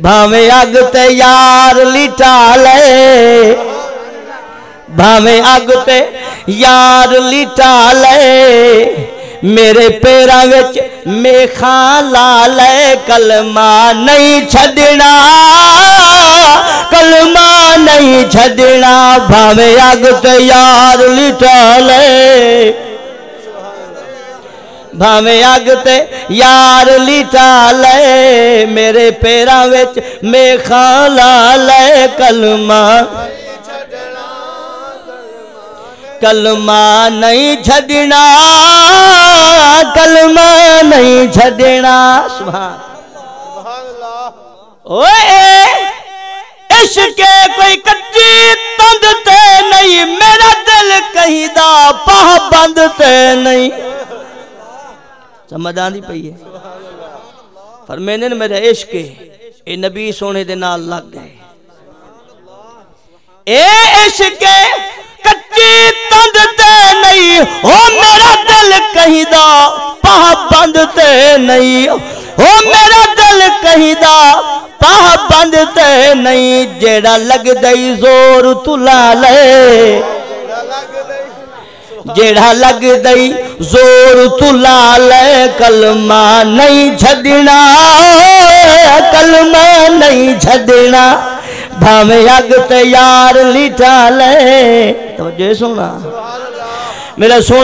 भावे अग ते यार लिटा ले भावे अग ते यार लिटा ले मेरे पैरों विच मेखा ला ले कलमा नहीं छदना। कलमा नहीं छदना। भावे अग ते यार लिटा ले भावे अग ते यार लिटा ले, मेरे पैरों विच मेखा ला ले, कलमा कलमा नहीं छदना कलमा नहीं सुभान। ओए, इश्के कोई कच्ची तंद ते नहीं, मेरा दिल कहीं दा पाह बंद ते नहीं। समझ पई है फरमेने ने मेरा इश्क ए नबी सोने दे नाल लग गए इश्क कच्ची तंद नहीं ओ मेरा दिल कहीं दा पाह बंद ते नहीं ओ मेरा दिल कहीं दा पाह बंद ते नहीं जेड़ा लग दई ज़ोर तू ला ले लग दई ज़ोर तू ला ले कलमा नहीं छदना कलमा नहीं छदना भावे अग तैयार लिटा ले। तो जे सोना मेरा सोना